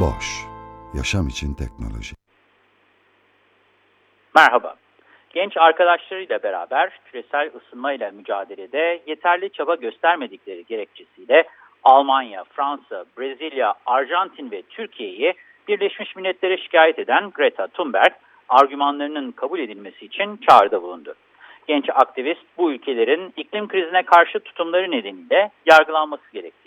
Boş, yaşam için teknoloji. Merhaba. Genç arkadaşlarıyla beraber küresel ısınmayla mücadelede yeterli çaba göstermedikleri gerekçesiyle Almanya, Fransa, Brezilya, Arjantin ve Türkiye'yi Birleşmiş Milletler'e şikayet eden Greta Thunberg, argümanlarının kabul edilmesi için çağrıda bulundu. Genç aktivist bu ülkelerin iklim krizine karşı tutumları nedeniyle yargılanması gerektiğini.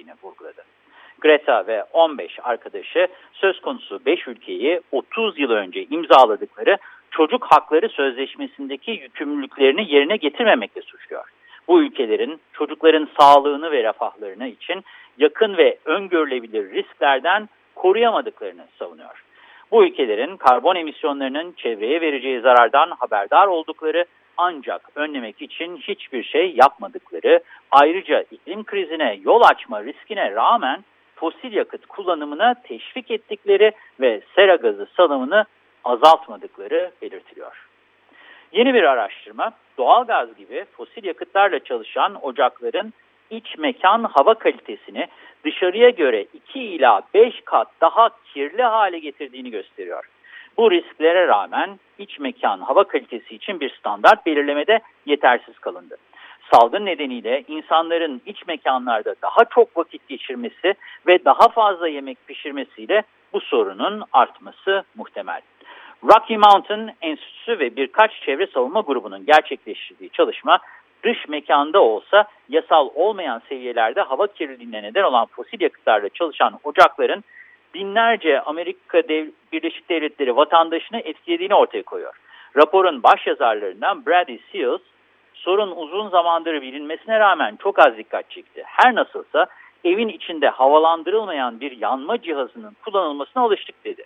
Greta ve 15 arkadaşı söz konusu 5 ülkeyi 30 yıl önce imzaladıkları çocuk hakları sözleşmesindeki yükümlülüklerini yerine getirmemekle suçluyor. Bu ülkelerin çocukların sağlığını ve refahlarını için yakın ve öngörülebilir risklerden koruyamadıklarını savunuyor. Bu ülkelerin karbon emisyonlarının çevreye vereceği zarardan haberdar oldukları ancak önlemek için hiçbir şey yapmadıkları, ayrıca iklim krizine yol açma riskine rağmen fosil yakıt kullanımına teşvik ettikleri ve sera gazı salımını azaltmadıkları belirtiliyor. Yeni bir araştırma, doğal gaz gibi fosil yakıtlarla çalışan ocakların iç mekan hava kalitesini dışarıya göre 2 ila 5 kat daha kirli hale getirdiğini gösteriyor. Bu risklere rağmen iç mekan hava kalitesi için bir standart belirlemede yetersiz kalındı. Salgın nedeniyle insanların iç mekanlarda daha çok vakit geçirmesi ve daha fazla yemek pişirmesiyle bu sorunun artması muhtemel. Rocky Mountain Enstitüsü ve birkaç çevre savunma grubunun gerçekleştirdiği çalışma dış mekanda olsa yasal olmayan seviyelerde hava kirliliğine neden olan fosil yakıtlarla çalışan ocakların binlerce Amerika Dev Birleşik Devletleri vatandaşını etkilediğini ortaya koyuyor. Raporun başyazarlarından Brady Seals, sorun uzun zamandır bilinmesine rağmen çok az dikkat çekti. Her nasılsa evin içinde havalandırılmayan bir yanma cihazının kullanılmasına alıştık dedi.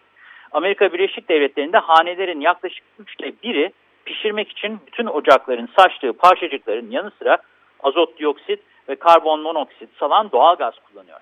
Amerika Birleşik Devletleri'nde hanelerin yaklaşık üçte biri pişirmek için bütün ocakların saçtığı parçacıkların yanı sıra azot dioksit ve karbon monoksit salan doğal gaz kullanıyor.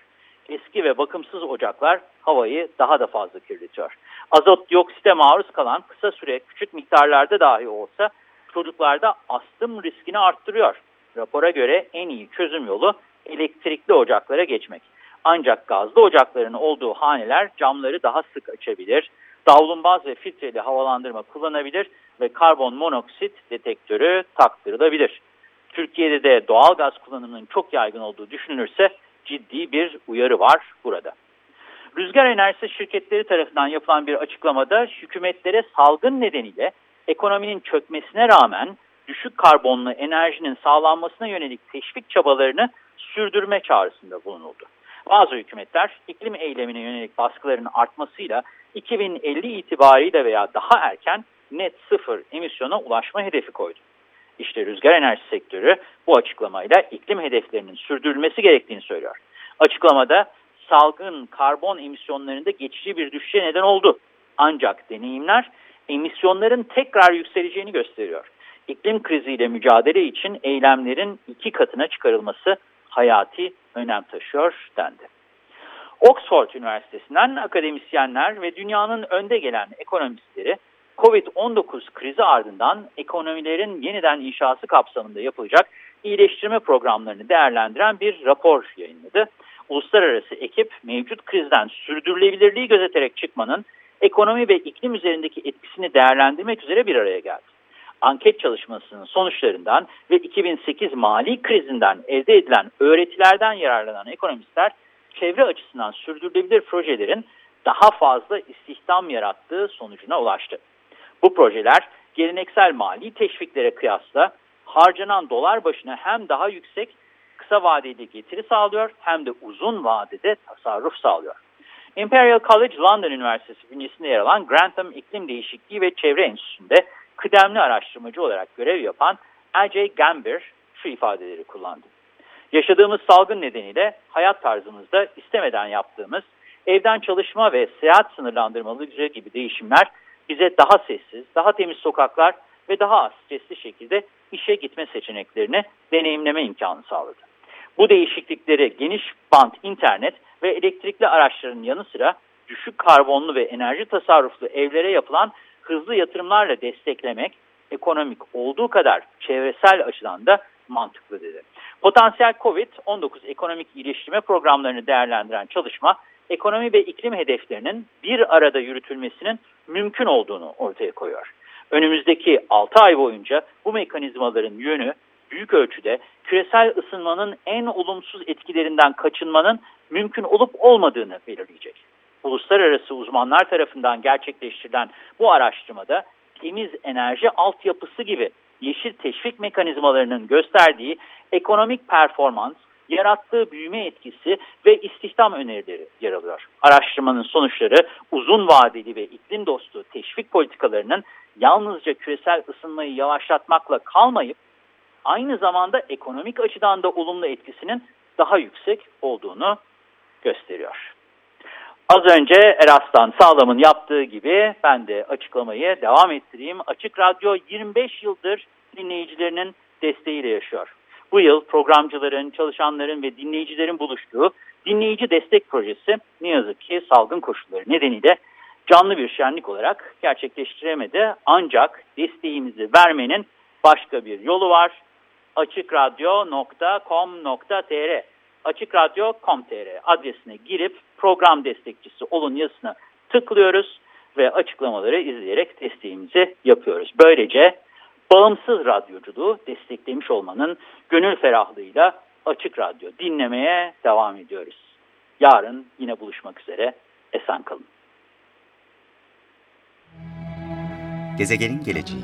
Eski ve bakımsız ocaklar havayı daha da fazla kirletiyor. Azot dioksite maruz kalan kısa süre küçük miktarlarda dahi olsa çocuklarda astım riskini arttırıyor. Rapora göre en iyi çözüm yolu elektrikli ocaklara geçmek. Ancak gazlı ocakların olduğu haneler camları daha sık açabilir, davlumbaz ve filtreli havalandırma kullanabilir ve karbon monoksit detektörü taktırılabilir. Türkiye'de de doğal gaz kullanımının çok yaygın olduğu düşünülürse ciddi bir uyarı var burada. Rüzgar enerjisi şirketleri tarafından yapılan bir açıklamada hükümetlere salgın nedeniyle ekonominin çökmesine rağmen düşük karbonlu enerjinin sağlanmasına yönelik teşvik çabalarını sürdürme çağrısında bulunuldu. Bazı hükümetler iklim eylemine yönelik baskıların artmasıyla 2050 itibarıyla veya daha erken net sıfır emisyona ulaşma hedefi koydu. İşte rüzgar enerji sektörü bu açıklamayla iklim hedeflerinin sürdürülmesi gerektiğini söylüyor. Açıklamada salgın karbon emisyonlarında geçici bir düşüşe neden oldu. Ancak deneyimler emisyonların tekrar yükseleceğini gösteriyor. İklim kriziyle mücadele için eylemlerin iki katına çıkarılması hayati önem taşıyor dendi. Oxford Üniversitesi'nden akademisyenler ve dünyanın önde gelen ekonomistleri COVID-19 krizi ardından ekonomilerin yeniden inşası kapsamında yapılacak iyileştirme programlarını değerlendiren bir rapor yayınladı. Uluslararası ekip mevcut krizden sürdürülebilirliği gözeterek çıkmanın ekonomi ve iklim üzerindeki etkisini değerlendirmek üzere bir araya geldi. Anket çalışmasının sonuçlarından ve 2008 mali krizinden elde edilen öğretilerden yararlanan ekonomistler çevre açısından sürdürülebilir projelerin daha fazla istihdam yarattığı sonucuna ulaştı. Bu projeler geleneksel mali teşviklere kıyasla harcanan dolar başına hem daha yüksek kısa vadeli getiri sağlıyor hem de uzun vadede tasarruf sağlıyor. Imperial College London Üniversitesi bünyesinde yer alan Grantham İklim Değişikliği ve Çevre Enstitüsü'nde kıdemli araştırmacı olarak görev yapan Ajay Gambir şu ifadeleri kullandı. Yaşadığımız salgın nedeniyle hayat tarzımızda istemeden yaptığımız evden çalışma ve seyahat sınırlandırmaları gibi değişimler bize daha sessiz, daha temiz sokaklar ve daha az stresli şekilde işe gitme seçeneklerini deneyimleme imkanı sağladı. Bu değişiklikleri geniş bant internet ve elektrikli araçların yanı sıra düşük karbonlu ve enerji tasarruflu evlere yapılan hızlı yatırımlarla desteklemek ekonomik olduğu kadar çevresel açıdan da mantıklı dedi. Potansiyel COVID-19 ekonomik iyileştirme programlarını değerlendiren çalışma, ekonomi ve iklim hedeflerinin bir arada yürütülmesinin mümkün olduğunu ortaya koyuyor. Önümüzdeki 6 ay boyunca bu mekanizmaların yönü büyük ölçüde küresel ısınmanın en olumsuz etkilerinden kaçınmanın mümkün olup olmadığını belirleyecek. Uluslararası uzmanlar tarafından gerçekleştirilen bu araştırmada temiz enerji altyapısı gibi yeşil teşvik mekanizmalarının gösterdiği ekonomik performans, yarattığı büyüme etkisi ve istihdam önerileri yer alıyor. Araştırmanın sonuçları uzun vadeli ve iklim dostu teşvik politikalarının yalnızca küresel ısınmayı yavaşlatmakla kalmayıp aynı zamanda ekonomik açıdan da olumlu etkisinin daha yüksek olduğunu gösteriyor. Az önce Eraslan Sağlam'ın yaptığı gibi ben de açıklamayı devam ettireyim. Açık Radyo 25 yıldır dinleyicilerinin desteğiyle yaşıyor. Bu yıl programcıların, çalışanların ve dinleyicilerin buluştuğu dinleyici destek projesi ne yazık ki salgın koşulları nedeniyle canlı bir şenlik olarak gerçekleştiremedi. Ancak desteğimizi vermenin başka bir yolu var. açıkradyo.com.tr açıkradyo.com.tr adresine girip program destekçisi olun yazısına tıklıyoruz ve açıklamaları izleyerek desteğimizi yapıyoruz. Böylece bağımsız radyoculuğu desteklemiş olmanın gönül ferahlığıyla Açık Radyo dinlemeye devam ediyoruz. Yarın yine buluşmak üzere. Esen kalın. Gezegenin geleceği